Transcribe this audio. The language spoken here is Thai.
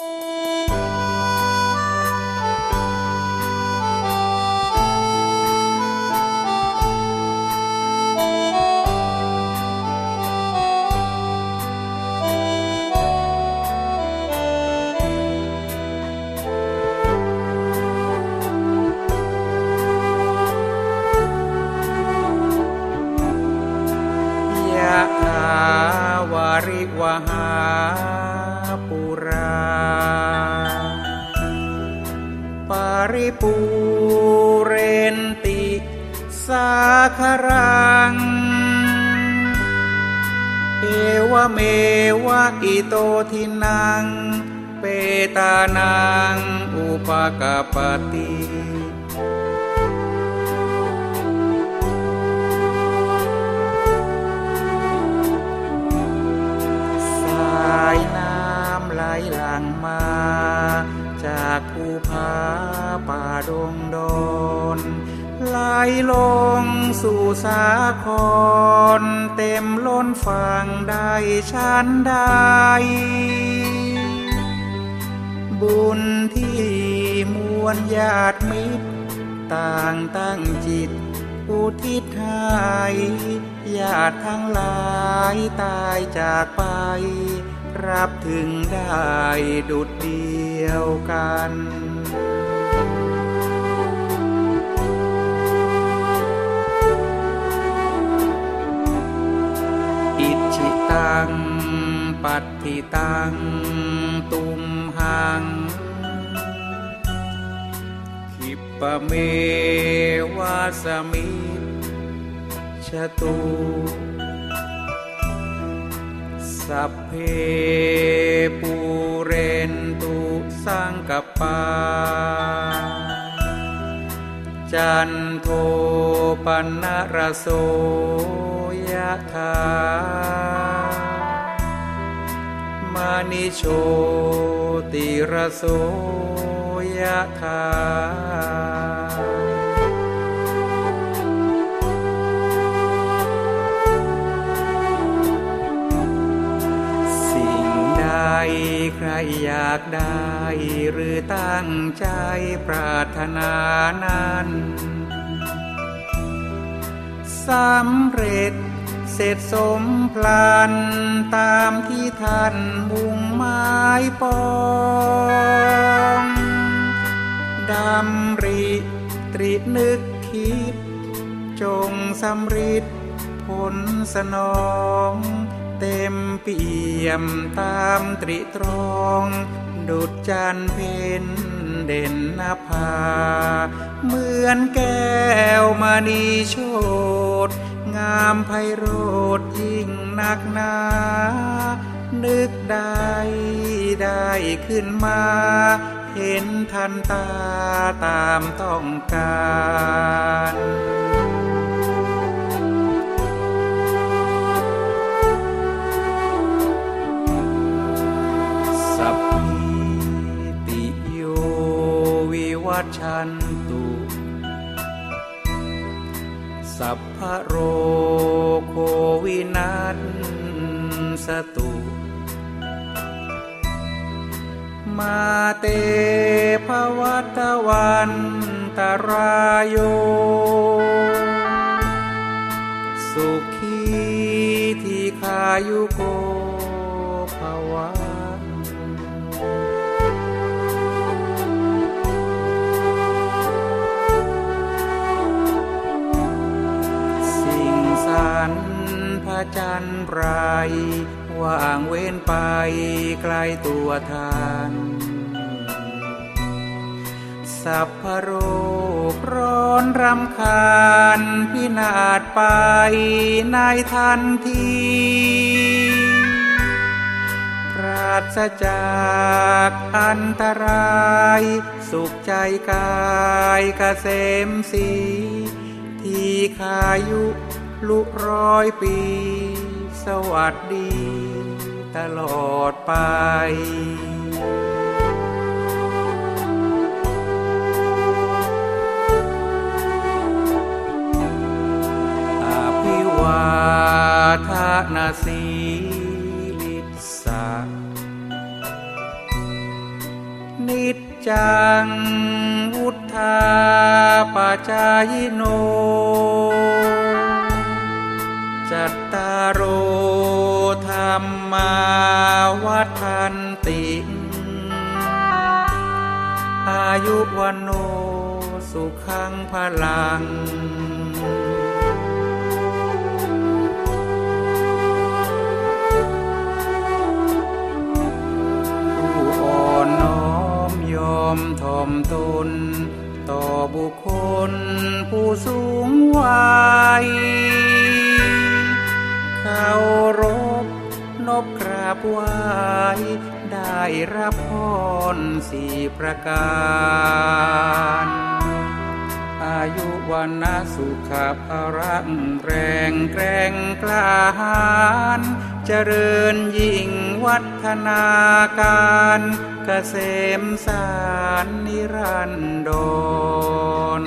ย สาครัง เอวเมวะอิโตทินัง เปตานัง อุปกาปติสายน้ำไหลหลังมา จากภูผาป่าดงดอน ไหลลงสู่สาคร เต็มล้นฝั่งได้ชันใด บุญที่มวลญาติมิตร ต่างตั้งจิต อุทิศให้ญาติทั้งหลายตายจากไป รับถึงได้ดุดเดียวกัน ตติตังตุมหัง ขิปเมวาสมิชตุสัพเพปูเรนตุสังกปา จันโทปนรโสยะธา มณิโชติรโสยธาสิ่งใดใครอยากได้หรือตั้งใจปรารถนานั้นสำเร็จ เสร็จสมพลันตามที่ท่านมุ่งหมายปองดำริตรินึกคิด จงสำริดผลสนอง เต็มเปี่ยมตามตริตรอง ดุจจันเพ็ญเด่นนภา เหมือนแก้วมณีโชด งามไพโรดยิ่งนักหนา นึกได้ได้ขึ้นมา เห็นทันตาตามต้องการ สัพพะโรโควินัสสตุ มาเตภวัตวันตรายโย สุขีที่ขายุโก จันทร์ไรว่างเว้นไปไกลตัวทานสัพพะโรคร้อนรำคาญพินาศไปในทันทีปราศจากอันตราย สุขใจกายเกษมสี ที่ขายุ ลุร้อยปี สวัสดี ตลอดไปอภิวาทนาสีลิสานิจจัง วุธาปจายโน จัตตารธรรมาวัฏันติ อายุวันโนสุขังพลังผู้อ่อนน้อมยอมถ่อมตน ต่อบุคคลผู้สูงวัย เขารบ นบกราบไหว้ได้รับพรสี่ประการ อายุวันนะสุขภารังแรงแกรงกล้าหาญเจริญยิ่งวัฒนาการเกษมสารนิรันดร